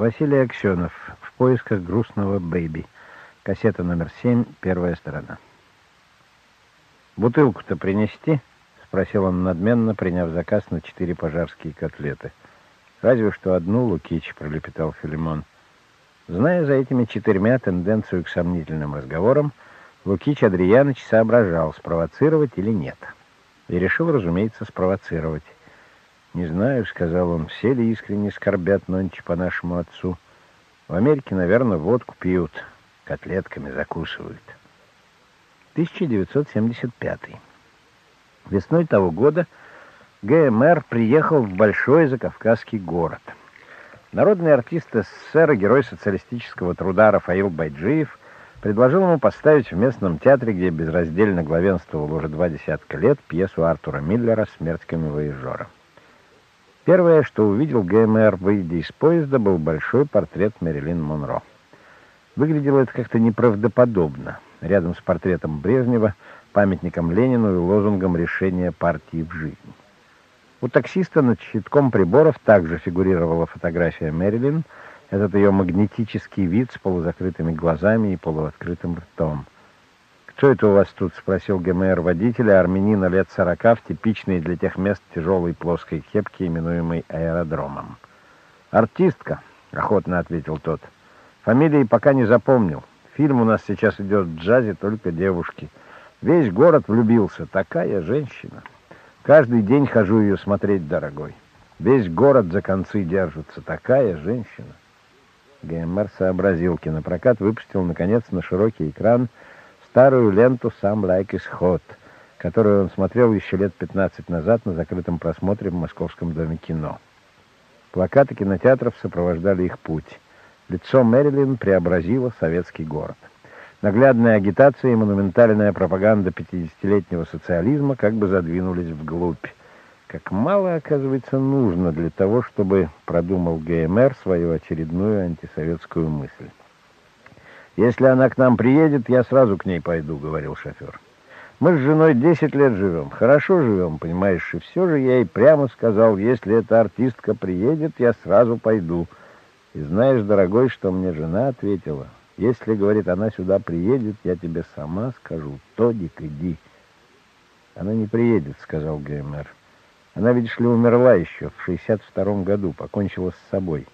Василий Аксенов. В поисках грустного бэйби. Кассета номер семь, первая сторона. «Бутылку-то принести?» — спросил он надменно, приняв заказ на четыре пожарские котлеты. «Разве что одну, Лукич», — пролепетал Филимон. Зная за этими четырьмя тенденцию к сомнительным разговорам, Лукич Адрианович соображал, спровоцировать или нет. И решил, разумеется, спровоцировать. «Не знаю», — сказал он, — «все ли искренне скорбят нонче по нашему отцу? В Америке, наверное, водку пьют, котлетками закусывают». 1975. Весной того года ГМР приехал в большой закавказский город. Народный артист СССР герой социалистического труда Рафаил Байджиев предложил ему поставить в местном театре, где безраздельно главенствовал уже два десятка лет, пьесу Артура Миллера «Смерть камевояжера». Первое, что увидел ГМР, выйдя из поезда, был большой портрет Мэрилин Монро. Выглядело это как-то неправдоподобно. Рядом с портретом Брежнева, памятником Ленину и лозунгом решения партии в жизни. У таксиста над щитком приборов также фигурировала фотография Мэрилин, этот ее магнетический вид с полузакрытыми глазами и полуоткрытым ртом. «Кто это у вас тут?» — спросил ГМР водителя, армянина лет сорока, в типичной для тех мест тяжелой плоской кепке, именуемой аэродромом. «Артистка», — охотно ответил тот. «Фамилии пока не запомнил. Фильм у нас сейчас идет в джазе, только девушки. Весь город влюбился. Такая женщина. Каждый день хожу ее смотреть, дорогой. Весь город за концы держится. Такая женщина». ГМР сообразил. Кинопрокат выпустил, наконец, на широкий экран — старую ленту «Сам лайк исход», которую он смотрел еще лет 15 назад на закрытом просмотре в Московском доме кино. Плакаты кинотеатров сопровождали их путь. Лицо Мэрилин преобразило советский город. Наглядная агитация и монументальная пропаганда 50-летнего социализма как бы задвинулись вглубь. Как мало, оказывается, нужно для того, чтобы продумал ГМР свою очередную антисоветскую мысль. «Если она к нам приедет, я сразу к ней пойду», — говорил шофер. «Мы с женой десять лет живем, хорошо живем, понимаешь, и все же я ей прямо сказал, если эта артистка приедет, я сразу пойду. И знаешь, дорогой, что мне жена ответила? Если, говорит, она сюда приедет, я тебе сама скажу, Тодик, иди». «Она не приедет», — сказал ГМР. «Она, видишь ли, умерла еще в шестьдесят втором году, покончила с собой».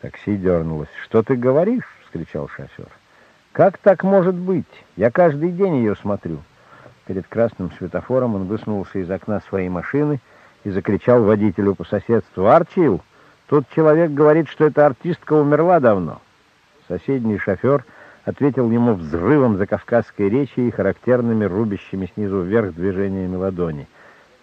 Такси дернулось. «Что ты говоришь?» — вскричал шофер. Как так может быть? Я каждый день ее смотрю. Перед красным светофором он высунулся из окна своей машины и закричал водителю по соседству. «Арчил, тут человек говорит, что эта артистка умерла давно». Соседний шофер ответил ему взрывом закавказской речи и характерными рубящими снизу вверх движениями ладони.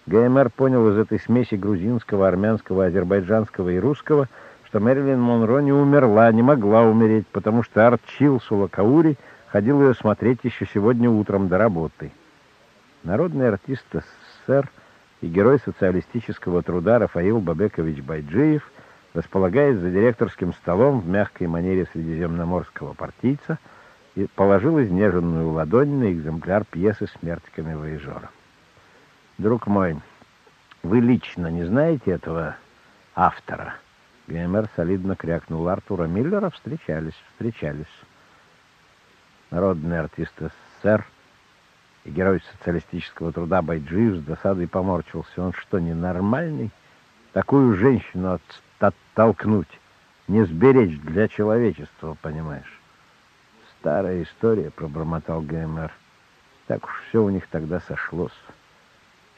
ГМР понял из этой смеси грузинского, армянского, азербайджанского и русского — что Мэрилин Монро не умерла, не могла умереть, потому что Арчил Сулакаури ходил ее смотреть еще сегодня утром до работы. Народный артист СССР и герой социалистического труда Рафаил Бабекович Байджиев, располагаясь за директорским столом в мягкой манере средиземноморского партийца, и положил изнеженную ладонь на экземпляр пьесы «Смерть камевояжера». «Друг мой, вы лично не знаете этого автора?» ГМР солидно крякнул. Артура Миллера встречались, встречались. Народный артист СССР и герой социалистического труда Байджиев с досадой поморчился. Он что, ненормальный? Такую женщину от оттолкнуть, не сберечь для человечества, понимаешь? Старая история, пробормотал ГМР. Так уж все у них тогда сошлось.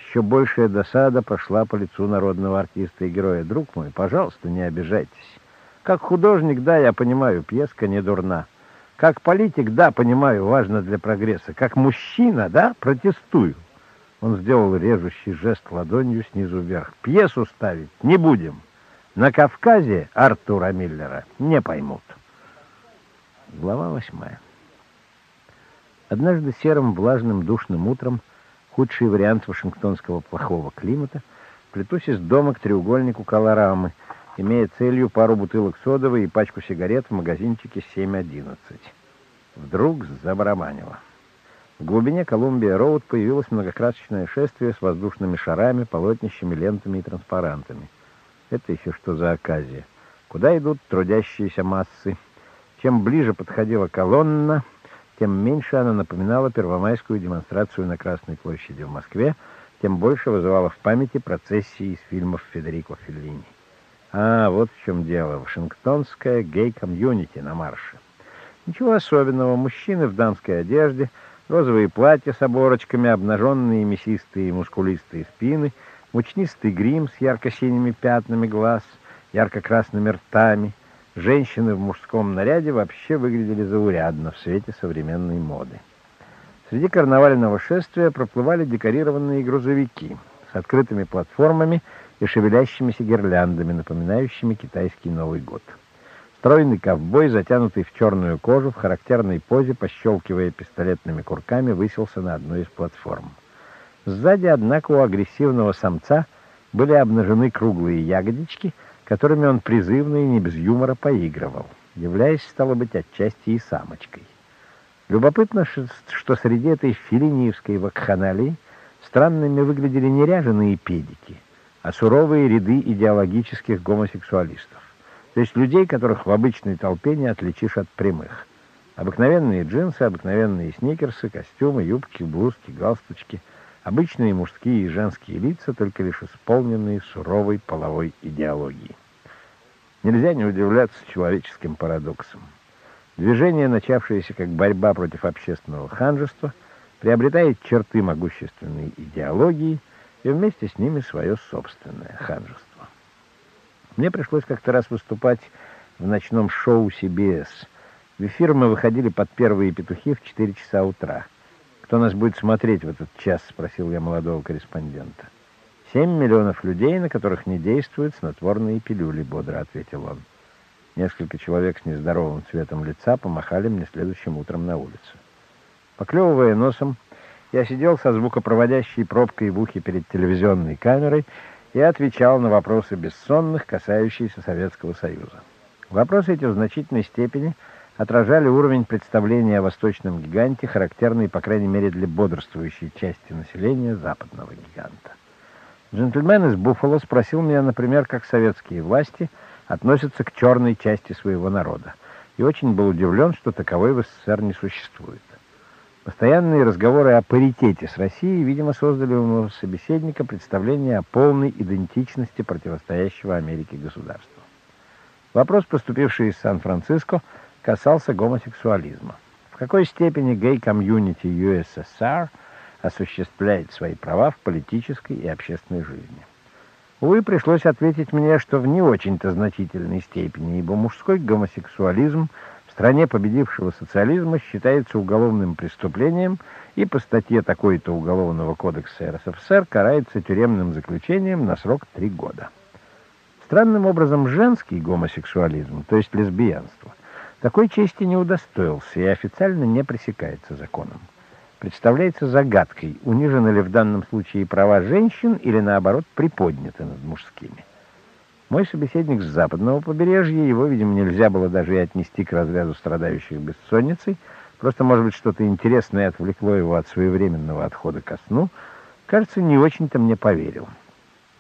Еще большая досада пошла по лицу народного артиста и героя. «Друг мой, пожалуйста, не обижайтесь. Как художник, да, я понимаю, пьеска не дурна. Как политик, да, понимаю, важно для прогресса. Как мужчина, да, протестую». Он сделал режущий жест ладонью снизу вверх. «Пьесу ставить не будем. На Кавказе Артура Миллера не поймут». Глава восьмая. Однажды серым, влажным, душным утром худший вариант вашингтонского плохого климата, плетусь из дома к треугольнику Колорамы, имея целью пару бутылок содовой и пачку сигарет в магазинчике 7.11. Вдруг забарабанило. В глубине Колумбия-Роуд появилось многокрасочное шествие с воздушными шарами, полотнищами, лентами и транспарантами. Это еще что за оказия? Куда идут трудящиеся массы? Чем ближе подходила колонна, тем меньше она напоминала первомайскую демонстрацию на Красной площади в Москве, тем больше вызывала в памяти процессии из фильмов Федерико Феллини. А, вот в чем дело. Вашингтонская гей-комьюнити на марше. Ничего особенного. Мужчины в дамской одежде, розовые платья с оборочками, обнаженные мясистые мускулистые спины, мучнистый грим с ярко-синими пятнами глаз, ярко-красными ртами. Женщины в мужском наряде вообще выглядели заурядно в свете современной моды. Среди карнавального шествия проплывали декорированные грузовики с открытыми платформами и шевелящимися гирляндами, напоминающими китайский Новый год. Стройный ковбой, затянутый в черную кожу, в характерной позе, пощелкивая пистолетными курками, выселся на одной из платформ. Сзади, однако, у агрессивного самца были обнажены круглые ягодички, которыми он призывно и не без юмора поигрывал, являясь, стало быть, отчасти и самочкой. Любопытно, что среди этой филиниевской вакханалии странными выглядели не ряженые педики — а суровые ряды идеологических гомосексуалистов. То есть людей, которых в обычной толпе не отличишь от прямых. Обыкновенные джинсы, обыкновенные сникерсы, костюмы, юбки, блузки, галстучки. Обычные мужские и женские лица, только лишь исполненные суровой половой идеологией. Нельзя не удивляться человеческим парадоксам. Движение, начавшееся как борьба против общественного ханжества, приобретает черты могущественной идеологии – и вместе с ними свое собственное ханжество. Мне пришлось как-то раз выступать в ночном шоу CBS. В эфир мы выходили под первые петухи в 4 часа утра. «Кто нас будет смотреть в этот час?» — спросил я молодого корреспондента. «Семь миллионов людей, на которых не действуют снотворные пилюли», — бодро ответил он. Несколько человек с нездоровым цветом лица помахали мне следующим утром на улице. Поклевывая носом, я сидел со звукопроводящей пробкой в ухе перед телевизионной камерой и отвечал на вопросы бессонных, касающиеся Советского Союза. Вопросы эти в значительной степени отражали уровень представления о восточном гиганте, характерный, по крайней мере, для бодрствующей части населения западного гиганта. Джентльмен из Буффало спросил меня, например, как советские власти относятся к черной части своего народа, и очень был удивлен, что таковой в СССР не существует. Постоянные разговоры о паритете с Россией, видимо, создали у моего собеседника представление о полной идентичности противостоящего Америке государства. Вопрос, поступивший из Сан-Франциско, касался гомосексуализма. В какой степени гей-комьюнити USSR осуществляет свои права в политической и общественной жизни? Увы, пришлось ответить мне, что в не очень-то значительной степени, ибо мужской гомосексуализм – стране победившего социализма считается уголовным преступлением и по статье такой-то Уголовного кодекса РСФСР карается тюремным заключением на срок три года. Странным образом женский гомосексуализм, то есть лесбиянство, такой чести не удостоился и официально не пресекается законом. Представляется загадкой, унижены ли в данном случае права женщин или, наоборот, приподняты над мужскими. Мой собеседник с западного побережья, его, видимо, нельзя было даже и отнести к разряду страдающих бессонницей, просто, может быть, что-то интересное отвлекло его от своевременного отхода ко сну, кажется, не очень-то мне поверил.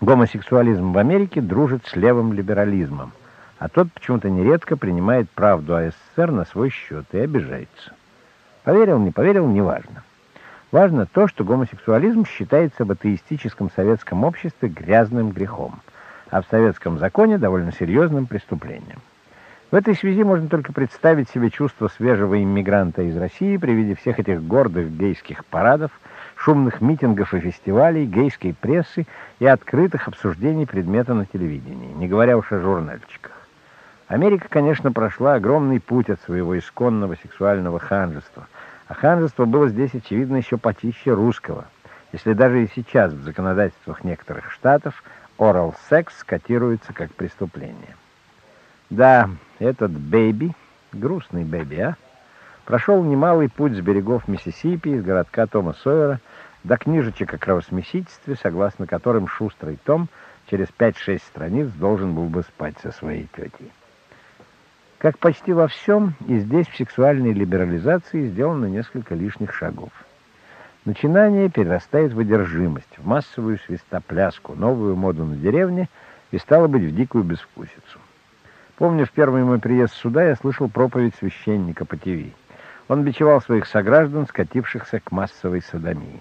Гомосексуализм в Америке дружит с левым либерализмом, а тот почему-то нередко принимает правду о СССР на свой счет и обижается. Поверил, не поверил, неважно. Важно то, что гомосексуализм считается в атеистическом советском обществе грязным грехом – а в советском законе довольно серьезным преступлением. В этой связи можно только представить себе чувство свежего иммигранта из России при виде всех этих гордых гейских парадов, шумных митингов и фестивалей, гейской прессы и открытых обсуждений предмета на телевидении, не говоря уж о журнальчиках. Америка, конечно, прошла огромный путь от своего исконного сексуального ханжества, а ханжество было здесь, очевидно, еще почище русского, если даже и сейчас в законодательствах некоторых штатов – орал-секс котируется как преступление. Да, этот Бэйби, грустный Бэйби, а, прошел немалый путь с берегов Миссисипи, из городка Тома Сойера, до книжечек о кровосмесительстве, согласно которым шустрый Том через 5-6 страниц должен был бы спать со своей тетей. Как почти во всем, и здесь в сексуальной либерализации сделано несколько лишних шагов. Начинание перерастает в одержимость, в массовую свистопляску, новую моду на деревне и, стало быть, в дикую безвкусицу. Помню, в первый мой приезд сюда я слышал проповедь священника по ТВ. Он бичевал своих сограждан, скатившихся к массовой садомии.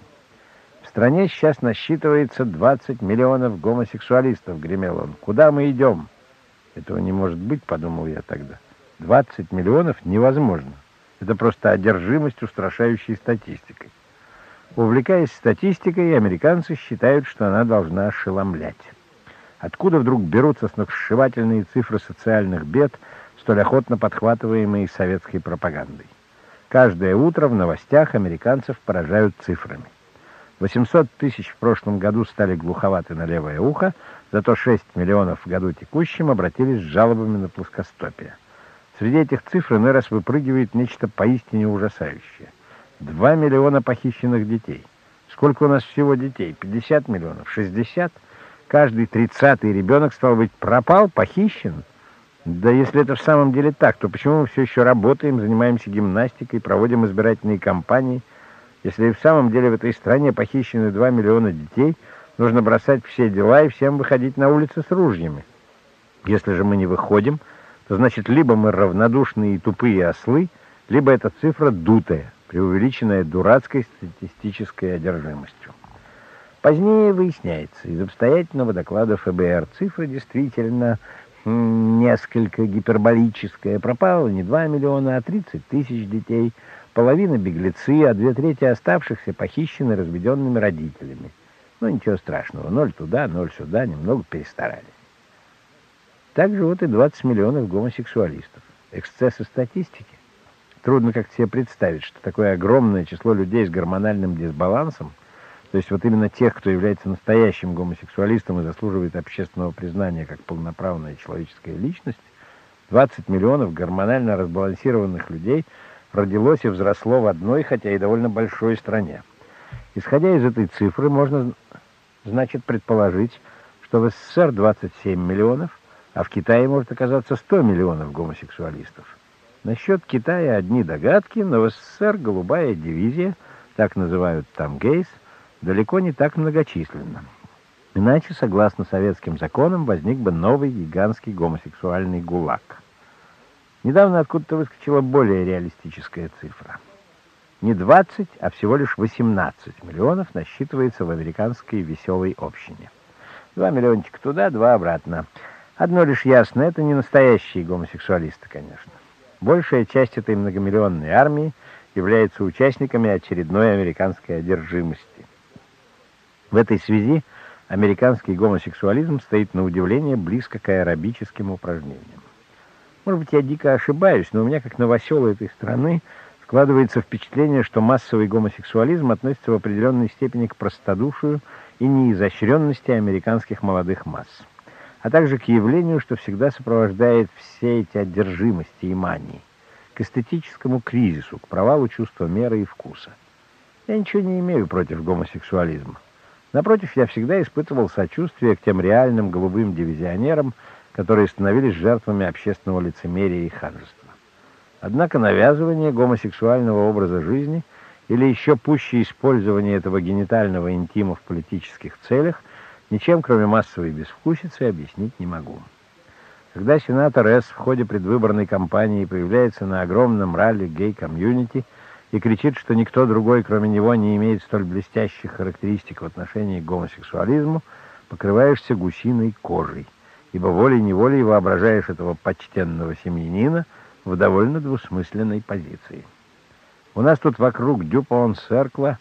В стране сейчас насчитывается 20 миллионов гомосексуалистов, гремел он. Куда мы идем? Этого не может быть, подумал я тогда. 20 миллионов невозможно. Это просто одержимость устрашающей статистикой. Увлекаясь статистикой, американцы считают, что она должна ошеломлять. Откуда вдруг берутся сногсшибательные цифры социальных бед, столь охотно подхватываемые советской пропагандой? Каждое утро в новостях американцев поражают цифрами. 800 тысяч в прошлом году стали глуховаты на левое ухо, зато 6 миллионов в году текущем обратились с жалобами на плоскостопие. Среди этих цифр иной раз выпрыгивает нечто поистине ужасающее. 2 миллиона похищенных детей. Сколько у нас всего детей? 50 миллионов? 60? Каждый тридцатый ребенок, стал быть, пропал, похищен? Да если это в самом деле так, то почему мы все еще работаем, занимаемся гимнастикой, проводим избирательные кампании? Если в самом деле в этой стране похищены 2 миллиона детей, нужно бросать все дела и всем выходить на улицы с ружьями. Если же мы не выходим, значит либо мы равнодушные и тупые ослы, либо эта цифра дутая, преувеличенная дурацкой статистической одержимостью. Позднее выясняется, из обстоятельного доклада ФБР цифра действительно несколько гиперболическая. Пропало не 2 миллиона, а 30 тысяч детей. Половина беглецы, а две трети оставшихся похищены разведенными родителями. Ну, ничего страшного. Ноль туда, ноль сюда, немного перестарались. Так вот и 20 миллионов гомосексуалистов. Эксцессы статистики. Трудно как себе представить, что такое огромное число людей с гормональным дисбалансом то есть вот именно тех, кто является настоящим гомосексуалистом и заслуживает общественного признания как полноправная человеческая личность, 20 миллионов гормонально разбалансированных людей родилось и взросло в одной, хотя и довольно большой стране. Исходя из этой цифры, можно, значит, предположить, что в СССР 27 миллионов, а в Китае может оказаться 100 миллионов гомосексуалистов. Насчет Китая одни догадки, но в СССР голубая дивизия, так называют там гейс, далеко не так многочисленно. Иначе, согласно советским законам, возник бы новый гигантский гомосексуальный ГУЛАГ. Недавно откуда-то выскочила более реалистическая цифра. Не 20, а всего лишь 18 миллионов насчитывается в американской веселой общине. Два миллиончика туда, два обратно. Одно лишь ясно, это не настоящие гомосексуалисты, конечно. Большая часть этой многомиллионной армии является участниками очередной американской одержимости. В этой связи американский гомосексуализм стоит на удивление близко к аэробическим упражнениям. Может быть, я дико ошибаюсь, но у меня, как новоселы этой страны, складывается впечатление, что массовый гомосексуализм относится в определенной степени к простодушию и неизощренности американских молодых масс, а также к явлению, что всегда сопровождает все эти одержимости и мании, к эстетическому кризису, к провалу чувства меры и вкуса. Я ничего не имею против гомосексуализма. Напротив, я всегда испытывал сочувствие к тем реальным голубым дивизионерам, которые становились жертвами общественного лицемерия и ханжества. Однако навязывание гомосексуального образа жизни или еще пуще использование этого генитального интима в политических целях ничем, кроме массовой безвкусицы, объяснить не могу. Когда сенатор С. в ходе предвыборной кампании появляется на огромном ралли гей-комьюнити – и кричит, что никто другой, кроме него, не имеет столь блестящих характеристик в отношении к гомосексуализму, покрываешься гусиной кожей, ибо волей-неволей воображаешь этого почтенного семьянина в довольно двусмысленной позиции. У нас тут вокруг Дюпон-Серкла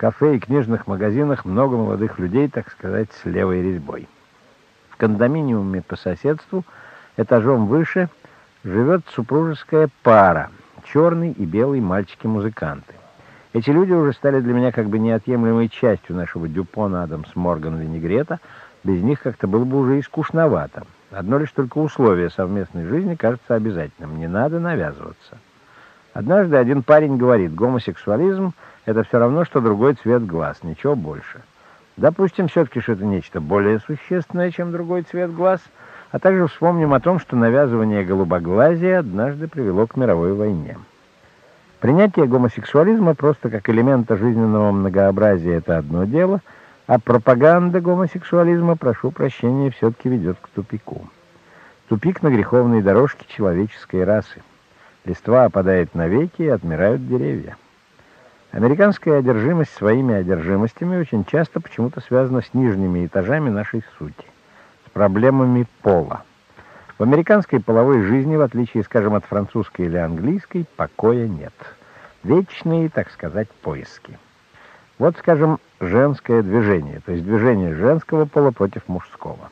кафе и книжных магазинах много молодых людей, так сказать, с левой резьбой. В кондоминиуме по соседству, этажом выше, живет супружеская пара — черный и белый мальчики-музыканты. Эти люди уже стали для меня как бы неотъемлемой частью нашего Дюпона Адамс Морган Винегрета. Без них как-то было бы уже и скучновато. Одно лишь только условие совместной жизни кажется обязательным. Не надо навязываться. Однажды один парень говорит, гомосексуализм — это все равно, что другой цвет глаз, ничего больше. Допустим все-таки, что это нечто более существенное, чем другой цвет глаз — а также вспомним о том, что навязывание голубоглазия однажды привело к мировой войне. Принятие гомосексуализма просто как элемента жизненного многообразия – это одно дело, а пропаганда гомосексуализма, прошу прощения, все-таки ведет к тупику. Тупик на греховной дорожке человеческой расы. Листва опадает навеки и отмирают деревья. Американская одержимость своими одержимостями очень часто почему-то связана с нижними этажами нашей сути, с проблемами пола. В американской половой жизни, в отличие, скажем, от французской или английской, покоя нет. Вечные, так сказать, поиски. Вот, скажем, женское движение, то есть движение женского пола против мужского.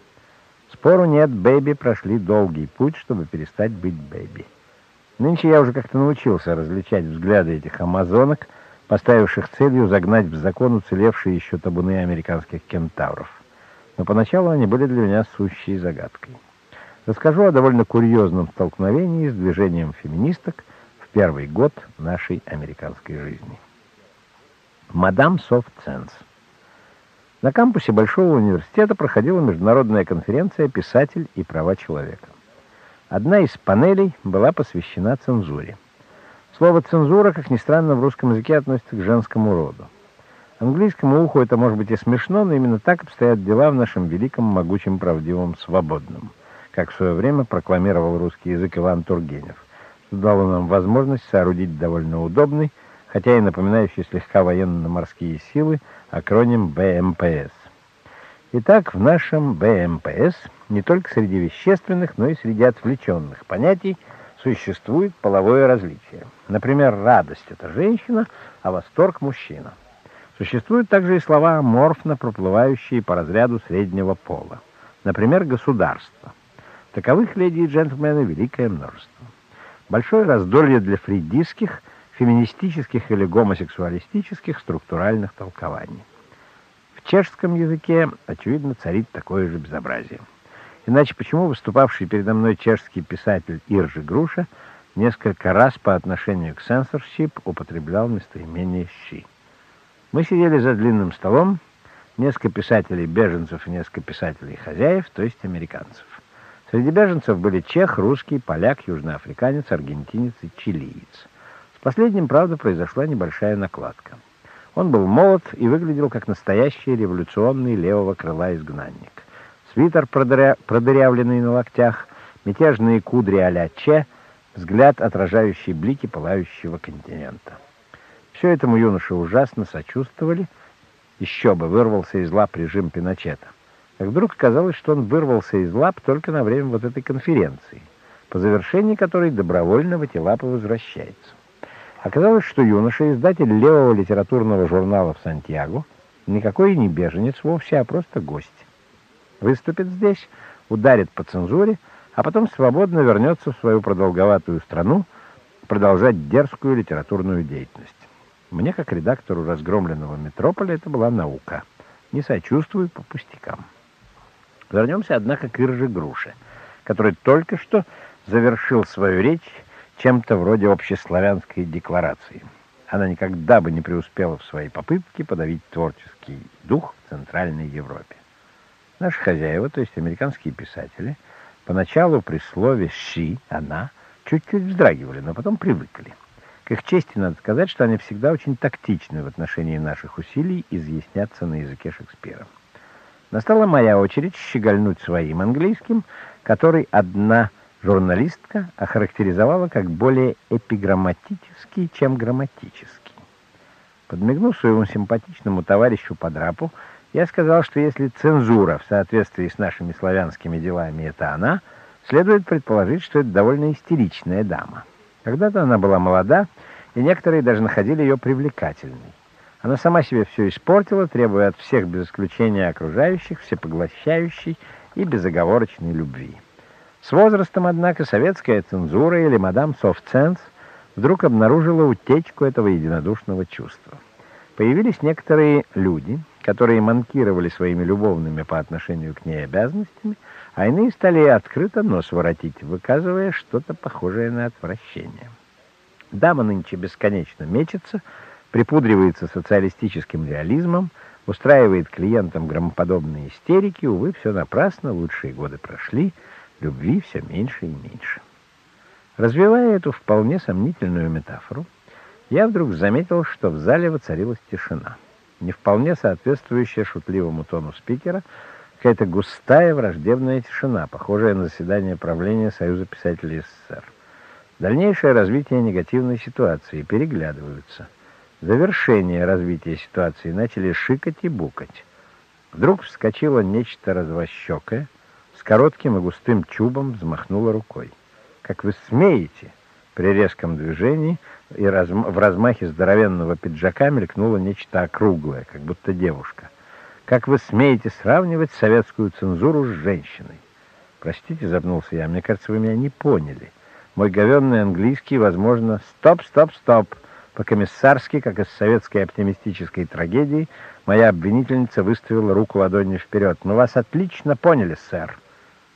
Спору нет, бэби прошли долгий путь, чтобы перестать быть бэби. Нынче я уже как-то научился различать взгляды этих амазонок – поставивших целью загнать в закон уцелевшие еще табуны американских кентавров. Но поначалу они были для меня сущей загадкой. Расскажу о довольно курьезном столкновении с движением феминисток в первый год нашей американской жизни. Мадам Софт Сенс. На кампусе Большого университета проходила международная конференция «Писатель и права человека». Одна из панелей была посвящена цензуре. Слово «цензура», как ни странно, в русском языке относится к женскому роду. Английскому уху это может быть и смешно, но именно так обстоят дела в нашем великом, могучем, правдивом, свободном, как в свое время прокламировал русский язык Иван Тургенев. Дало нам возможность соорудить довольно удобный, хотя и напоминающий слегка военно-морские силы, акроним БМПС. Итак, в нашем БМПС не только среди вещественных, но и среди отвлеченных понятий – существует половое различие. Например, радость — это женщина, а восторг — мужчина. Существуют также и слова аморфно проплывающие по разряду среднего пола. Например, государство. Таковых, леди и джентльмены, великое множество. Большое раздолье для фридистских, феминистических или гомосексуалистических структуральных толкований. В чешском языке, очевидно, царит такое же безобразие. Иначе почему выступавший передо мной чешский писатель Иржи Груша несколько раз по отношению к censorship употреблял местоимение «щи»? Мы сидели за длинным столом, несколько писателей-беженцев и несколько писателей-хозяев, то есть американцев. Среди беженцев были чех, русский, поляк, южноафриканец, аргентинец и чилиец. С последним, правда, произошла небольшая накладка. Он был молод и выглядел как настоящий революционный левого крыла изгнанник свитер, продыря... продырявленный на локтях, мятежные кудри а-ля Че, взгляд, отражающий блики пылающего континента. Все этому юноше ужасно сочувствовали, еще бы вырвался из лап режим Пиночета. Как вдруг оказалось, что он вырвался из лап только на время вот этой конференции, по завершении которой добровольно в эти лапы возвращается. Оказалось, что юноша, издатель левого литературного журнала в Сантьяго, никакой не беженец вовсе, а просто гость выступит здесь, ударит по цензуре, а потом свободно вернется в свою продолговатую страну продолжать дерзкую литературную деятельность. Мне, как редактору разгромленного «Метрополя», это была наука. Не сочувствую по пустякам. Вернемся, однако, к Ирже Груше, который только что завершил свою речь чем-то вроде общеславянской декларации. Она никогда бы не преуспела в своей попытке подавить творческий дух в Центральной Европе. Наши хозяева, то есть американские писатели, поначалу при слове «щи», «она», чуть-чуть вздрагивали, но потом привыкли. К их чести надо сказать, что они всегда очень тактичны в отношении наших усилий изъясняться на языке Шекспира. Настала моя очередь щегольнуть своим английским, который одна журналистка охарактеризовала как более эпиграмматический, чем грамматический. Подмигнув своему симпатичному товарищу по драпу, я сказал, что если цензура в соответствии с нашими славянскими делами это она, следует предположить, что это довольно истеричная дама. Когда-то она была молода, и некоторые даже находили ее привлекательной. Она сама себе все испортила, требуя от всех без исключения окружающих всепоглощающей и безоговорочной любви. С возрастом, однако, советская цензура или мадам Софтсенс вдруг обнаружила утечку этого единодушного чувства. Появились некоторые люди, которые манкировали своими любовными по отношению к ней обязанностями, а иные стали открыто нос воротить, выказывая что-то похожее на отвращение. Дама нынче бесконечно мечется, припудривается социалистическим реализмом, устраивает клиентам громоподобные истерики. Увы, все напрасно, лучшие годы прошли, любви все меньше и меньше. Развивая эту вполне сомнительную метафору, я вдруг заметил, что в зале воцарилась тишина — не вполне соответствующая шутливому тону спикера, Какая-то густая враждебная тишина, похожая на заседание правления Союза писателей СССР. Дальнейшее развитие негативной ситуации переглядываются. Завершение развития ситуации начали шикать и букать. Вдруг вскочило нечто развощекое, с коротким и густым чубом взмахнуло рукой. «Как вы смеете!» При резком движении и разм... в размахе здоровенного пиджака мелькнуло нечто округлое, как будто девушка. «Как вы смеете сравнивать советскую цензуру с женщиной?» «Простите, запнулся я, мне кажется, вы меня не поняли. Мой говенный английский, возможно, стоп, стоп, стоп!» По-комиссарски, как из советской оптимистической трагедии, моя обвинительница выставила руку ладонью вперед. «Мы вас отлично поняли, сэр!»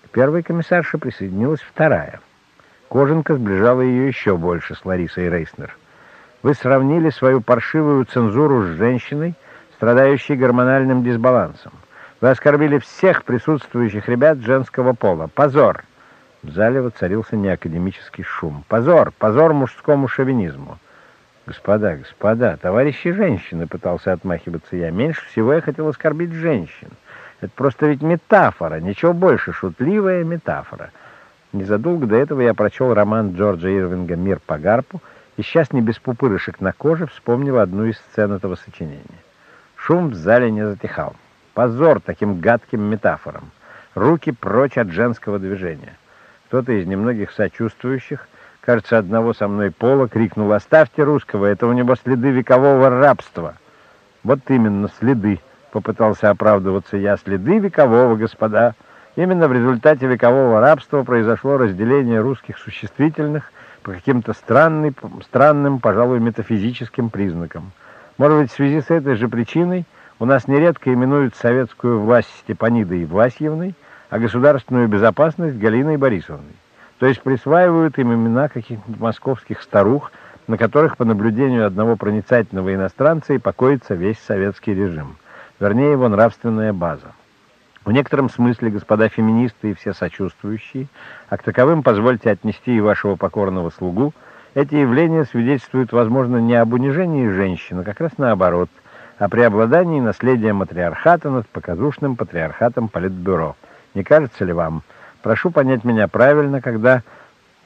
К первой комиссарше присоединилась вторая — Кожанка сближала ее еще больше с Ларисой Рейснер. Вы сравнили свою паршивую цензуру с женщиной, страдающей гормональным дисбалансом. Вы оскорбили всех присутствующих ребят женского пола. Позор! В зале воцарился неакадемический шум. Позор! Позор мужскому шовинизму! Господа, господа, товарищи женщины, пытался отмахиваться я. Меньше всего я хотел оскорбить женщин. Это просто ведь метафора, ничего больше, шутливая метафора. Незадолго до этого я прочел роман Джорджа Ирвинга «Мир по гарпу» и сейчас не без пупырышек на коже вспомнил одну из сцен этого сочинения. Шум в зале не затихал. Позор таким гадким метафорам. Руки прочь от женского движения. Кто-то из немногих сочувствующих, кажется, одного со мной пола, крикнул «Оставьте русского, это у него следы векового рабства». Вот именно, следы, попытался оправдываться я, следы векового, господа. Именно в результате векового рабства произошло разделение русских существительных по каким-то странным, странным, пожалуй, метафизическим признакам. Может быть, в связи с этой же причиной у нас нередко именуют советскую власть Степанидой Власьевной, а государственную безопасность Галиной Борисовной. То есть присваивают им имена каких-нибудь московских старух, на которых, по наблюдению одного проницательного иностранца, и покоится весь советский режим. Вернее, его нравственная база. В некотором смысле, господа феминисты и все сочувствующие, а к таковым позвольте отнести и вашего покорного слугу, эти явления свидетельствуют, возможно, не об унижении женщин, а как раз наоборот, о преобладании наследия матриархата над показушным патриархатом Политбюро. Не кажется ли вам? Прошу понять меня правильно, когда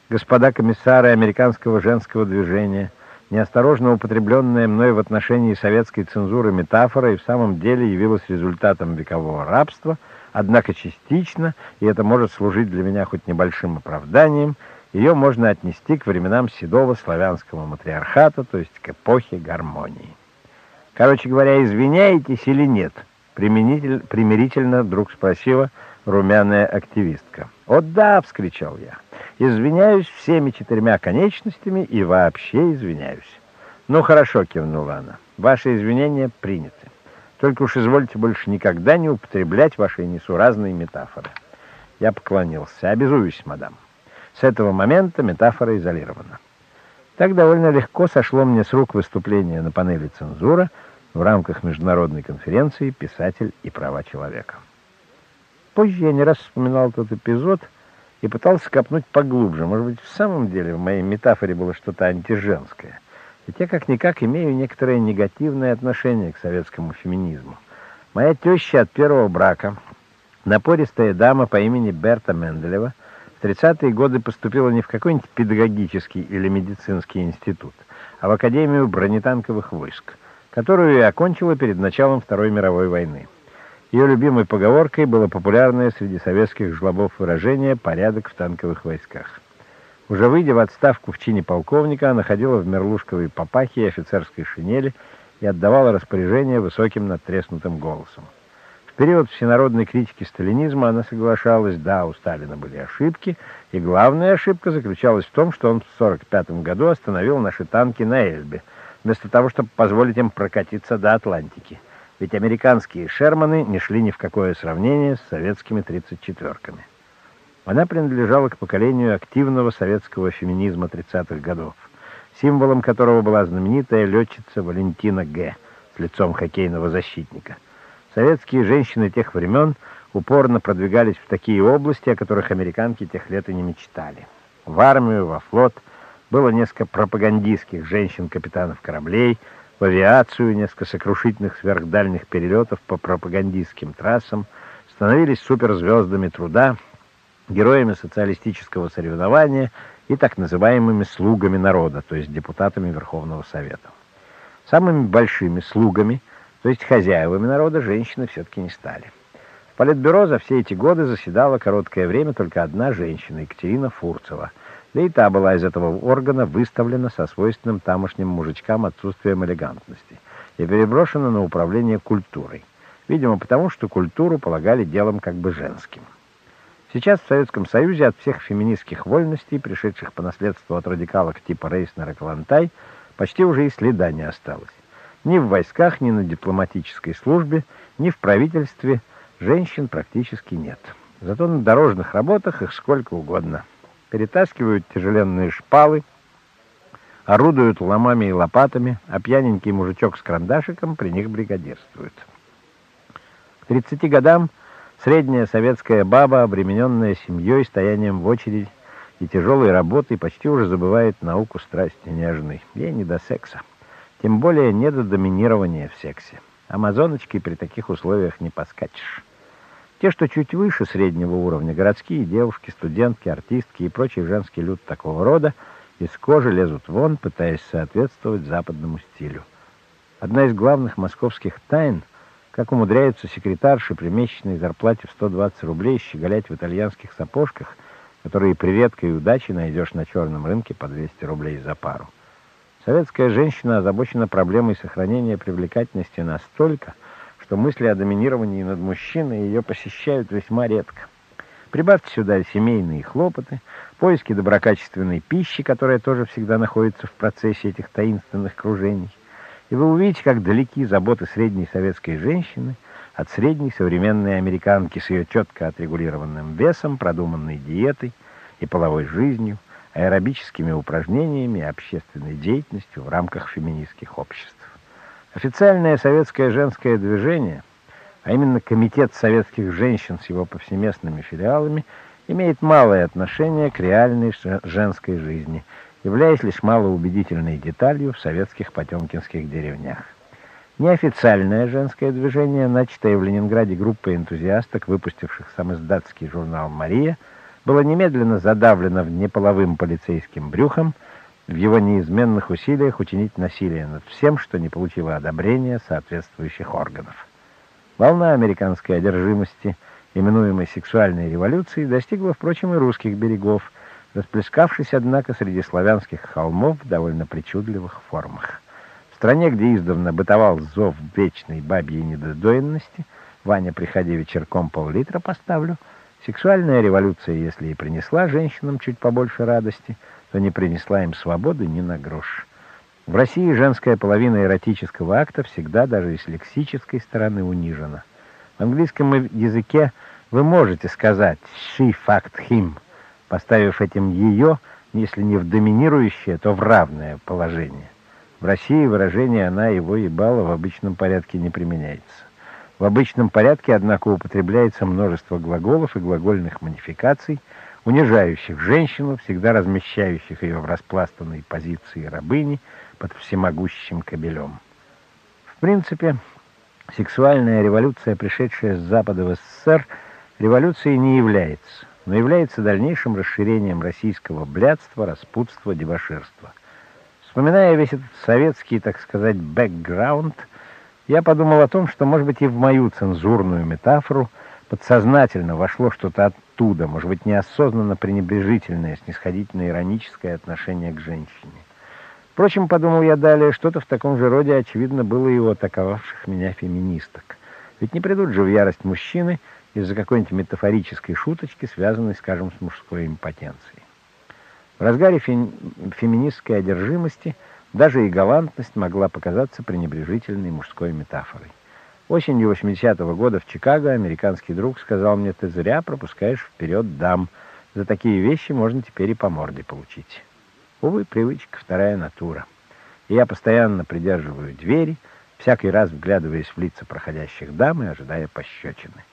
господа комиссары американского женского движения, неосторожно употребленная мной в отношении советской цензуры метафора и в самом деле явилась результатом векового рабства, однако частично, и это может служить для меня хоть небольшим оправданием, ее можно отнести к временам седого славянского матриархата, то есть к эпохе гармонии. Короче говоря, извиняетесь или нет? Примирительно вдруг спросила румяная активистка. «О да!» — вскричал я. «Извиняюсь всеми четырьмя конечностями и вообще извиняюсь». «Ну хорошо», — кивнула она. «Ваши извинения приняты. Только уж извольте больше никогда не употреблять ваши несуразные метафоры». Я поклонился. «Обязуюсь, мадам». С этого момента метафора изолирована. Так довольно легко сошло мне с рук выступление на панели «Цензура» в рамках международной конференции «Писатель и права человека». Позже я не раз вспоминал этот эпизод и пытался копнуть поглубже. Может быть, в самом деле в моей метафоре было что-то антиженское. Ведь я как-никак имею некоторое негативное отношение к советскому феминизму. Моя теща от первого брака, напористая дама по имени Берта Менделева, в 30-е годы поступила не в какой-нибудь педагогический или медицинский институт, а в Академию бронетанковых войск, которую и окончила перед началом Второй мировой войны. Ее любимой поговоркой было популярное среди советских жлобов выражение «порядок в танковых войсках». Уже выйдя в отставку в чине полковника, она ходила в мерлушковой папахе и офицерской шинели и отдавала распоряжения высоким надтреснутым голосом. В период всенародной критики сталинизма она соглашалась, да, у Сталина были ошибки, и главная ошибка заключалась в том, что он в 1945 году остановил наши танки на Эльбе, вместо того, чтобы позволить им прокатиться до Атлантики ведь американские «Шерманы» не шли ни в какое сравнение с советскими «34-ками». Она принадлежала к поколению активного советского феминизма 30-х годов, символом которого была знаменитая летчица Валентина Г. с лицом хоккейного защитника. Советские женщины тех времен упорно продвигались в такие области, о которых американки тех лет и не мечтали. В армию, во флот было несколько пропагандистских женщин-капитанов кораблей – в авиацию, несколько сокрушительных сверхдальних перелетов по пропагандистским трассам, становились суперзвездами труда, героями социалистического соревнования и так называемыми слугами народа, то есть депутатами Верховного Совета. Самыми большими слугами, то есть хозяевами народа, женщины все-таки не стали. В Политбюро за все эти годы заседала короткое время только одна женщина, Екатерина Фурцева. Да и та была из этого органа выставлена со свойственным тамошним мужичкам отсутствием элегантности и переброшена на управление культурой. Видимо, потому что культуру полагали делом как бы женским. Сейчас в Советском Союзе от всех феминистских вольностей, пришедших по наследству от радикалов типа Рейснера Калантай, почти уже и следа не осталось. Ни в войсках, ни на дипломатической службе, ни в правительстве женщин практически нет. Зато на дорожных работах их сколько угодно. Перетаскивают тяжеленные шпалы, орудуют ломами и лопатами, а пьяненький мужичок с карандашиком при них бригадирствует. К 30 годам средняя советская баба, обремененная семьей, стоянием в очередь и тяжелой работой, почти уже забывает науку страсти нежной. Ей не до секса. Тем более не до доминирования в сексе. Амазоночки при таких условиях не поскачешь. Те, что чуть выше среднего уровня, городские девушки, студентки, артистки и прочий женский люд такого рода, из кожи лезут вон, пытаясь соответствовать западному стилю. Одна из главных московских тайн — как умудряются секретарши при месячной зарплате в 120 рублей щеголять в итальянских сапожках, которые при редкой удаче найдешь на черном рынке по 200 рублей за пару. Советская женщина озабочена проблемой сохранения привлекательности настолько, что мысли о доминировании над мужчиной ее посещают весьма редко. Прибавьте сюда семейные хлопоты, поиски доброкачественной пищи, которая тоже всегда находится в процессе этих таинственных кружений – и вы увидите, как далеки заботы средней советской женщины от средней современной американки с ее четко отрегулированным весом, продуманной диетой и половой жизнью, аэробическими упражнениями и общественной деятельностью в рамках феминистских обществ. Официальное советское женское движение, а именно Комитет советских женщин с его повсеместными филиалами, имеет малое отношение к реальной женской жизни – являясь лишь малоубедительной деталью в советских потемкинских деревнях. Неофициальное женское движение, начатое в Ленинграде группой энтузиасток, выпустивших самоиздатский журнал «Мария», было немедленно задавлено неполовым полицейским брюхом в его неизменных усилиях учинить насилие над всем, что не получило одобрения соответствующих органов. Волна американской одержимости, именуемой сексуальной революцией, достигла, впрочем, и русских берегов – расплескавшись, однако, среди славянских холмов в довольно причудливых формах. В стране, где издавна бытовал зов вечной бабьей недодоенности, Ваня, приходи вечерком пол-литра поставлю, сексуальная революция, если и принесла женщинам чуть побольше радости, то не принесла им свободы ни на грош. В России женская половина эротического акта всегда, даже с лексической стороны, унижена. В английском языке вы можете сказать «she fucked him», поставив этим ее, если не в доминирующее, то в равное положение. В России выражение «она его ебала» в обычном порядке не применяется. В обычном порядке, однако, употребляется множество глаголов и глагольных модификаций, унижающих женщину, всегда размещающих ее в распластанной позиции рабыни под всемогущим кобелем. В принципе, сексуальная революция, пришедшая с Запада в СССР, революцией не является но является дальнейшим расширением российского блядства, распутства, дебоширства. Вспоминая весь этот советский, так сказать, бэкграунд, я подумал о том, что, может быть, и в мою цензурную метафору подсознательно вошло что-то оттуда, может быть, неосознанно пренебрежительное, снисходительное, ироническое отношение к женщине. Впрочем, подумал я далее, что-то в таком же роде, очевидно, было и у атаковавших меня феминисток. Ведь не придут же в ярость мужчины, из-за какой-нибудь метафорической шуточки, связанной, скажем, с мужской импотенцией. В разгаре фе феминистской одержимости даже и галантность могла показаться пренебрежительной мужской метафорой. Осенью 80-го года в Чикаго американский друг сказал мне, ты зря пропускаешь вперед дам. За такие вещи можно теперь и по морде получить. Увы, привычка, вторая натура. И я постоянно придерживаю двери, всякий раз вглядываясь в лица проходящих дам и ожидая пощечины.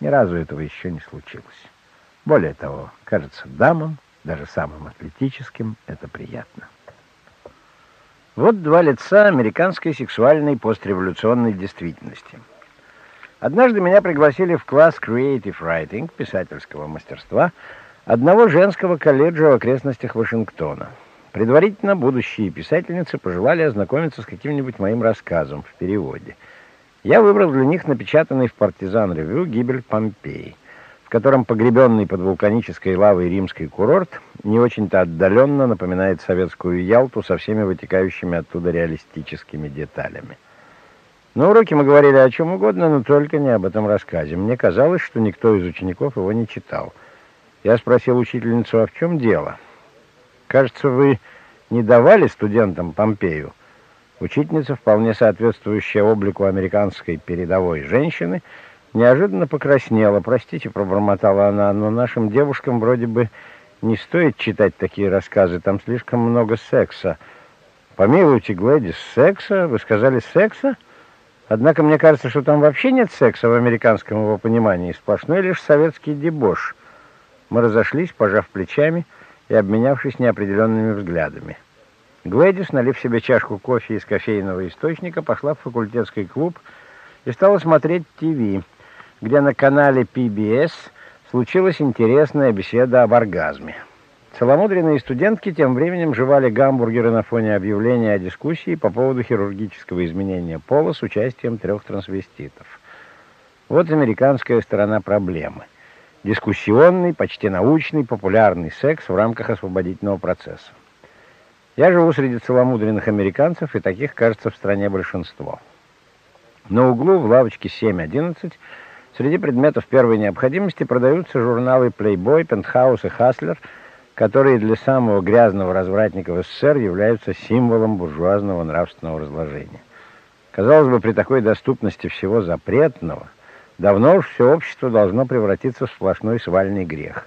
Ни разу этого еще не случилось. Более того, кажется, дамам, даже самым атлетическим, это приятно. Вот два лица американской сексуальной постреволюционной действительности. Однажды меня пригласили в класс Creative Writing, писательского мастерства, одного женского колледжа в окрестностях Вашингтона. Предварительно будущие писательницы пожелали ознакомиться с каким-нибудь моим рассказом в переводе. Я выбрал для них напечатанный в «Партизан-ревю» «Гибель Помпеи», котором погребенный под вулканической лавой римский курорт не очень-то отдаленно напоминает советскую Ялту со всеми вытекающими оттуда реалистическими деталями. На уроке мы говорили о чем угодно, но только не об этом рассказе. Мне казалось, что никто из учеников его не читал. Я спросил учительницу, а в чем дело? Кажется, вы не давали студентам Помпею? Учительница, вполне соответствующая облику американской передовой женщины, неожиданно покраснела. «Простите», — пробормотала она, — «но нашим девушкам вроде бы не стоит читать такие рассказы, там слишком много секса». «Помилуйте, Глэдис, секса? Вы сказали секса?» Однако мне кажется, что там вообще нет секса в американском его понимании, сплошной лишь советский дебош. Мы разошлись, пожав плечами и обменявшись неопределенными взглядами. Глэдис, налив себе чашку кофе из кофейного источника, пошла в факультетский клуб и стала смотреть ТВ, где на канале PBS случилась интересная беседа об оргазме. Целомудренные студентки тем временем жевали гамбургеры на фоне объявления о дискуссии по поводу хирургического изменения пола с участием трех трансвеститов. Вот американская сторона проблемы. Дискуссионный, почти научный, популярный секс в рамках освободительного процесса. Я живу среди целомудренных американцев, и таких, кажется, в стране большинство. На углу в лавочке 7.11 среди предметов первой необходимости продаются журналы Playboy, Penthouse и Hustler – которые для самого грязного развратника в СССР являются символом буржуазного нравственного разложения. Казалось бы, при такой доступности всего запретного, давно уж все общество должно превратиться в сплошной свальный грех.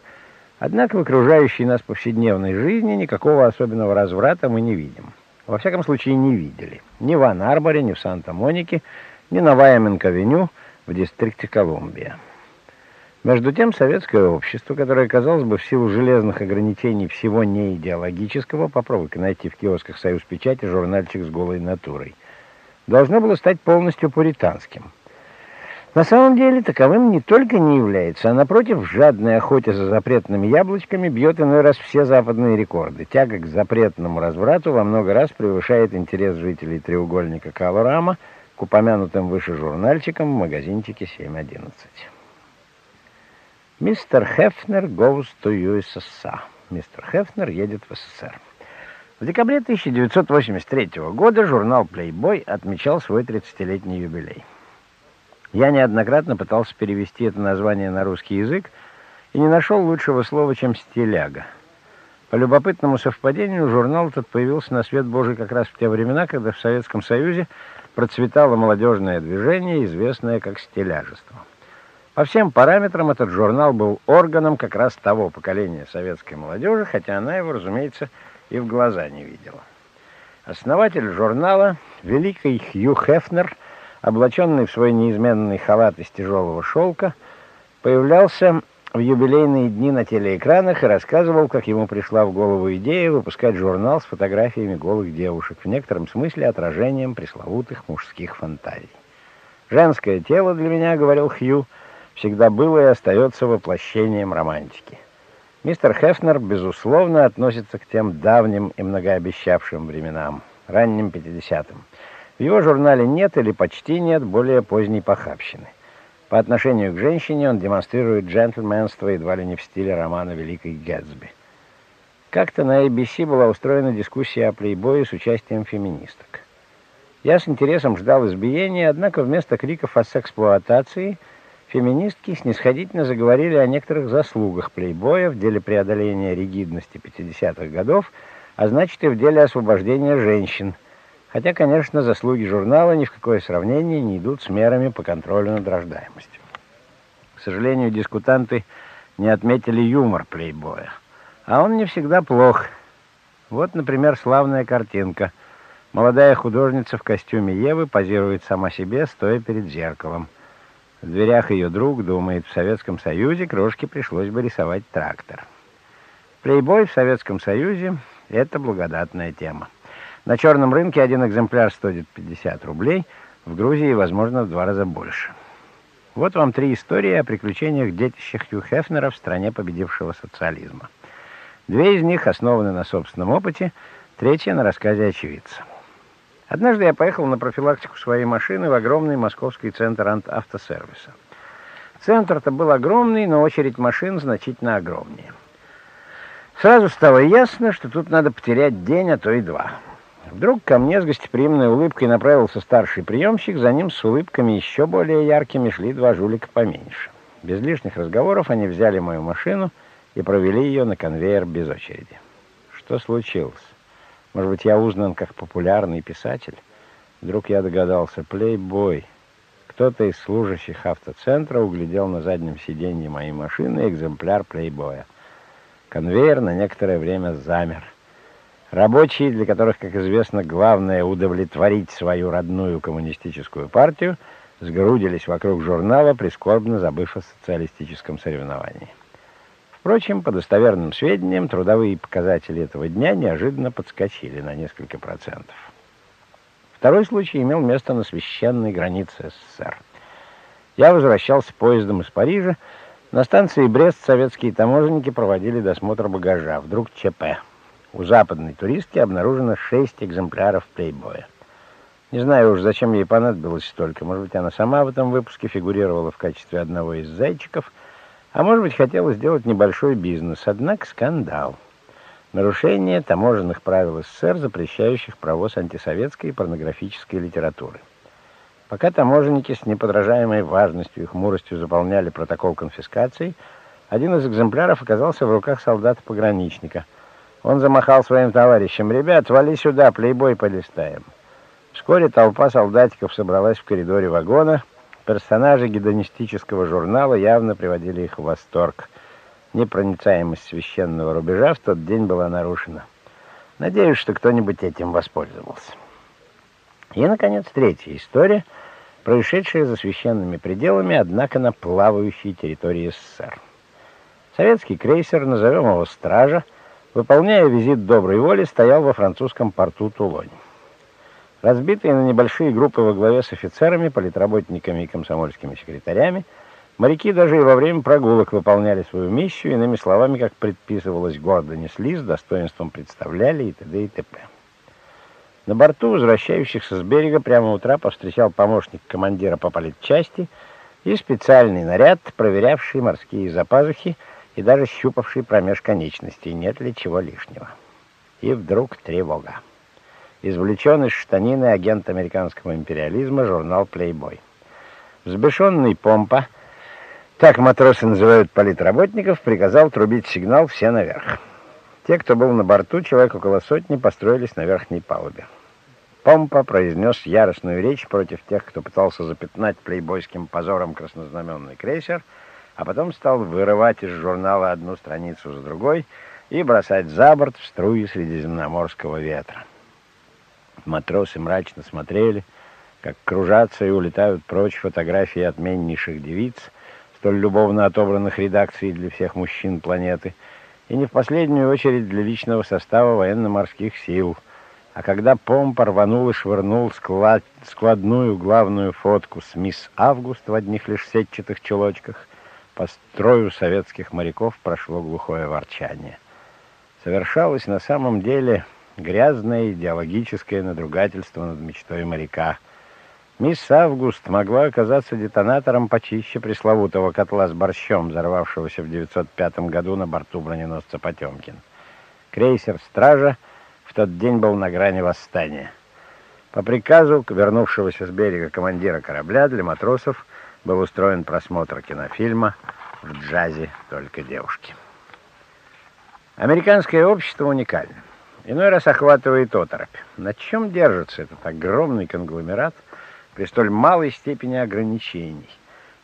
Однако в окружающей нас повседневной жизни никакого особенного разврата мы не видим. Во всяком случае, не видели. Ни в Ан-Арборе, ни в Санта-Монике, ни на Вайаминг-авеню в дистрикте Колумбия. Между тем, советское общество, которое, казалось бы, в силу железных ограничений всего не идеологического, попробуй-ка найти в киосках «Союз печати» журнальчик с голой натурой, должно было стать полностью пуританским. На самом деле, таковым не только не является, а, напротив, в жадной охоте за запретными яблочками бьет иной раз все западные рекорды. Тяга к запретному разврату во много раз превышает интерес жителей треугольника Калорама к упомянутым выше журнальчикам в магазинчике 711. Мистер Хефнер goes to USSR. Мистер Хефнер едет в СССР. В декабре 1983 года журнал Playboy отмечал свой 30-летний юбилей. Я неоднократно пытался перевести это название на русский язык и не нашел лучшего слова, чем «стиляга». По любопытному совпадению журнал этот появился на свет Божий как раз в те времена, когда в Советском Союзе процветало молодежное движение, известное как стиляжество. По всем параметрам этот журнал был органом как раз того поколения советской молодежи, хотя она его, разумеется, и в глаза не видела. Основатель журнала, великий Хью Хефнер, облаченный в свой неизменный халат из тяжелого шелка, появлялся в юбилейные дни на телеэкранах и рассказывал, как ему пришла в голову идея выпускать журнал с фотографиями голых девушек, в некотором смысле отражением пресловутых мужских фантазий. «Женское тело для меня, — говорил Хью, — всегда было и остается воплощением романтики. Мистер Хефнер, безусловно, относится к тем давним и многообещавшим временам, ранним 50-м. В его журнале нет или почти нет более поздней похабщины. По отношению к женщине он демонстрирует джентльменство едва ли не в стиле романа «Великий Гэтсби». Как-то на ABC была устроена дискуссия о плейбое с участием феминисток. Я с интересом ждал избиения, однако вместо криков о сексплуатации – Феминистки снисходительно заговорили о некоторых заслугах плейбоя в деле преодоления ригидности 50-х годов, а значит и в деле освобождения женщин. Хотя, конечно, заслуги журнала ни в какое сравнение не идут с мерами по контролю над рождаемостью. К сожалению, дискутанты не отметили юмор плейбоя. А он не всегда плох. Вот, например, славная картинка. Молодая художница в костюме Евы позирует сама себе, стоя перед зеркалом. В дверях ее друг думает, в Советском Союзе крошке пришлось бы рисовать трактор. Плейбой в Советском Союзе – это благодатная тема. На черном рынке один экземпляр стоит 50 рублей, в Грузии, возможно, в два раза больше. Вот вам три истории о приключениях детища Хью Хефнера в стране победившего социализма. Две из них основаны на собственном опыте, третья — на рассказе очевидца. Однажды я поехал на профилактику своей машины в огромный московский центр автосервиса. Центр-то был огромный, но очередь машин значительно огромнее. Сразу стало ясно, что тут надо потерять день, а то и два. Вдруг ко мне с гостеприимной улыбкой направился старший приемщик, за ним с улыбками еще более яркими шли два жулика поменьше. Без лишних разговоров они взяли мою машину и провели ее на конвейер без очереди. Что случилось? Может быть, я узнан как популярный писатель? Вдруг я догадался, плейбой. Кто-то из служащих автоцентра углядел на заднем сиденье моей машины экземпляр плейбоя. Конвейер на некоторое время замер — Рабочие, для которых, как известно, главное удовлетворить свою родную коммунистическую партию, сгрудились вокруг журнала, прискорбно забыв о социалистическом соревновании. Впрочем, по достоверным сведениям, трудовые показатели этого дня неожиданно подскочили на несколько процентов. Второй случай имел место на священной границе СССР. Я возвращался поездом из Парижа. На станции Брест советские таможенники проводили досмотр багажа. Вдруг ЧП. У западной туристки обнаружено шесть экземпляров плейбоя. Не знаю уж, зачем ей понадобилось столько. Может быть, она сама в этом выпуске фигурировала в качестве одного из зайчиков, а может быть, хотела сделать небольшой бизнес. Однако скандал. Нарушение таможенных правил СССР, запрещающих провоз антисоветской и порнографической литературы. Пока таможенники с неподражаемой важностью и хмуростью заполняли протокол конфискации, один из экземпляров оказался в руках солдата-пограничника – он замахал своим товарищам. «Ребят, вали сюда, плейбой полистаем». Вскоре толпа солдатиков собралась в коридоре вагона. Персонажи гедонистического журнала явно приводили их в восторг. Непроницаемость священного рубежа в тот день была нарушена. Надеюсь, что кто-нибудь этим воспользовался. И, наконец, третья история, происшедшая за священными пределами, однако на плавающей территории СССР. Советский крейсер, назовем его «Стража», выполняя визит доброй воли, стоял во французском порту Тулонь. Разбитые на небольшие группы во главе с офицерами, политработниками и комсомольскими секретарями, моряки даже и во время прогулок выполняли свою миссию, иными словами, как предписывалось, гордо несли, с достоинством представляли и т.д. и т.п. На борту возвращающихся с берега прямо утра повстречал помощник командира по политчасти и специальный наряд, проверявший морские запазухи, и даже щупавший промеж конечностей, нет ли чего лишнего. И вдруг тревога. Извлечен из штанины агент американского империализма журнал «Плейбой». Взбешенный Помпа, так матросы называют политработников, приказал трубить сигнал все наверх. Те, кто был на борту, человек около сотни, построились на верхней палубе. Помпа произнес яростную речь против тех, кто пытался запятнать плейбойским позором краснознаменный крейсер — а потом стал вырывать из журнала одну страницу за другой и бросать за борт в струи средиземноморского ветра. Матросы мрачно смотрели, как кружатся и улетают прочь фотографии отменнейших девиц, столь любовно отобранных редакцией для всех мужчин планеты, и не в последнюю очередь для личного состава военно-морских сил. А когда Помп рванул и швырнул склад, складную главную фотку с мисс Август в одних лишь сетчатых чулочках — по строю советских моряков прошло глухое ворчание. Совершалось на самом деле грязное идеологическое надругательство над мечтой моряка. Мисс Август могла оказаться детонатором почище пресловутого котла с борщом, взорвавшегося в 905 году на борту броненосца «Потемкин». Крейсер «Стража» в тот день был на грани восстания. По приказу вернувшегося с берега командира корабля для матросов – был устроен просмотр кинофильма «В джазе только девушки». Американское общество уникально. Иной раз охватывает оторопь. На чем держится этот огромный конгломерат при столь малой степени ограничений,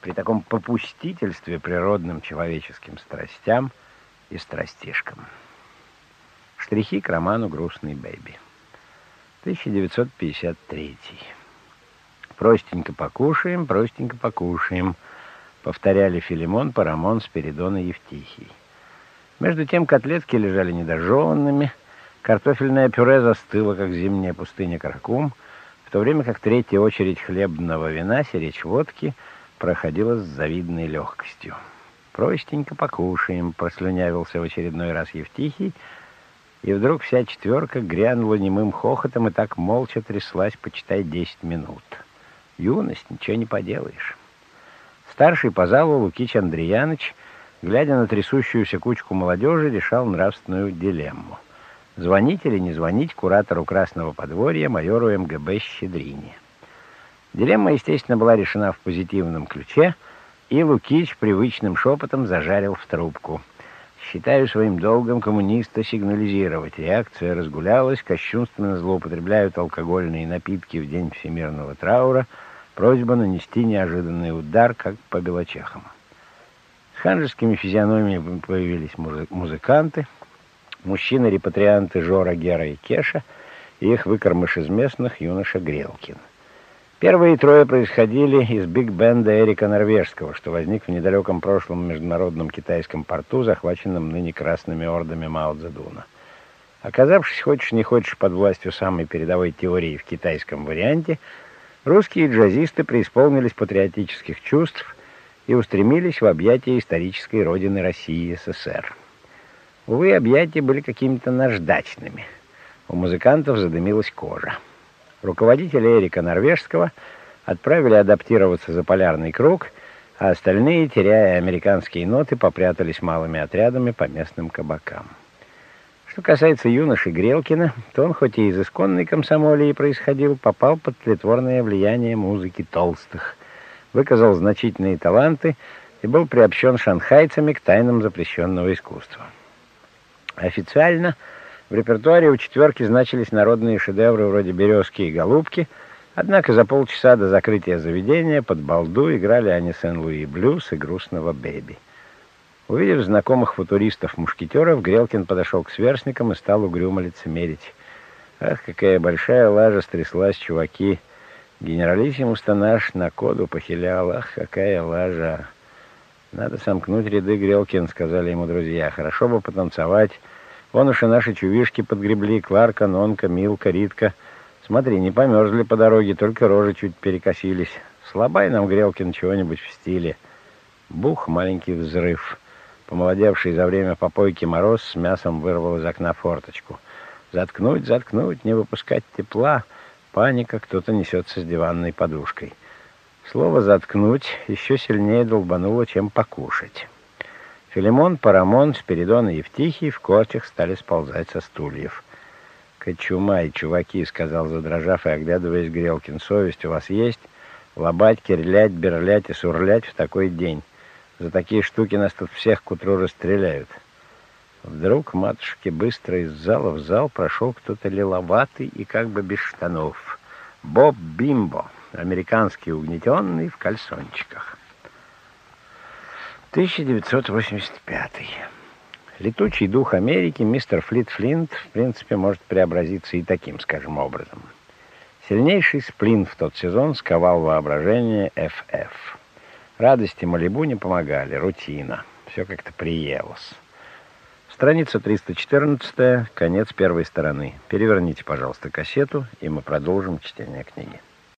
при таком попустительстве природным человеческим страстям и страстишкам? Штрихи к роману «Грустный бэйби». 1953 «Простенько покушаем, простенько покушаем», — повторяли Филимон, Парамон, Спиридон и Евтихий. Между тем котлетки лежали недожеванными, картофельное пюре застыло, как зимняя пустыня Каракум, в то время как третья очередь хлебного вина, сиречь водки, проходила с завидной легкостью. «Простенько покушаем», — прослюнявился в очередной раз Евтихий, и вдруг вся четверка грянула немым хохотом и так молча тряслась, почитай, десять минут. Юность, ничего не поделаешь. Старший по залу Лукич Андреяныч, глядя на трясущуюся кучку молодежи, решал нравственную дилемму. Звонить или не звонить куратору Красного подворья майору МГБ Щедрине. Дилемма, естественно, была решена в позитивном ключе, и Лукич привычным шепотом зажарил в трубку. Считаю своим долгом коммуниста сигнализировать. Реакция разгулялась, кощунственно злоупотребляют алкогольные напитки в день всемирного траура. Просьба нанести неожиданный удар, как по белочехам. С ханжескими физиономиями появились музыканты, мужчины-репатрианты Жора, Гера и Кеша, и их выкормыш из местных юноша Грелкин. Первые трое происходили из биг-бенда Эрика Норвежского, что возник в недалеком прошлом международном китайском порту, захваченном ныне красными ордами Мао Цзэдуна. Оказавшись, хочешь не хочешь, под властью самой передовой теории в китайском варианте, русские джазисты преисполнились патриотических чувств и устремились в объятия исторической родины России СССР. Увы, объятия были какими-то наждачными. У музыкантов задымилась кожа. Руководителя Эрика Норвежского отправили адаптироваться за полярный круг, а остальные, теряя американские ноты, попрятались малыми отрядами по местным кабакам. Что касается юноши Грелкина, то он, хоть и из исконной комсомолии происходил, попал под тлетворное влияние музыки толстых, выказал значительные таланты и был приобщен шанхайцами к тайнам запрещенного искусства. Официально в репертуаре у четверки значились народные шедевры вроде «Березки» и «Голубки», однако за полчаса до закрытия заведения под балду играли они Сен-Луи блюз и грустного «Бэби». Увидев знакомых футуристов-мушкетеров, Грелкин подошел к сверстникам и стал угрюмо лицемерить. Ах, какая большая лажа стряслась, чуваки! Генералиссимус-то наш на коду похилял. Ах, какая лажа! «Надо сомкнуть ряды, Грелкин», — сказали ему друзья. «Хорошо бы потанцевать. Вон уж и наши чувишки подгребли. Кларка, Нонка, Милка, Ритка. Смотри, не померзли по дороге, только рожи чуть перекосились. Слабай нам, Грелкин, чего-нибудь в стиле». Бух, маленький взрыв. Помолодевший за время попойки мороз с мясом вырвал из окна форточку. «Заткнуть, заткнуть, не выпускать тепла». Паника, кто-то несется с диванной подушкой. Слово «заткнуть» еще сильнее долбануло, чем «покушать». Филимон, Парамон, Спиридон и Евтихий в кортях стали сползать со стульев. «Кочумай, чуваки», — сказал, задрожав и оглядываясь Грелкин, — «совесть у вас есть? Лобать, кирлять, берлять и сурлять в такой день. За такие штуки нас тут всех к утру расстреляют». Вдруг, матушки, быстро из зала в зал прошел кто-то лиловатый и как бы без штанов. Боб Бимбо американский угнетенный в кальсончиках. 1985. Летучий дух Америки, мистер Флит Флинт, в принципе, может преобразиться и таким, скажем, образом. Сильнейший сплин в тот сезон сковал воображение ФФ. Радости Малибу не помогали, рутина. Все как-то приелось. Страница 314, конец первой стороны. Переверните, пожалуйста, кассету, и мы продолжим чтение книги.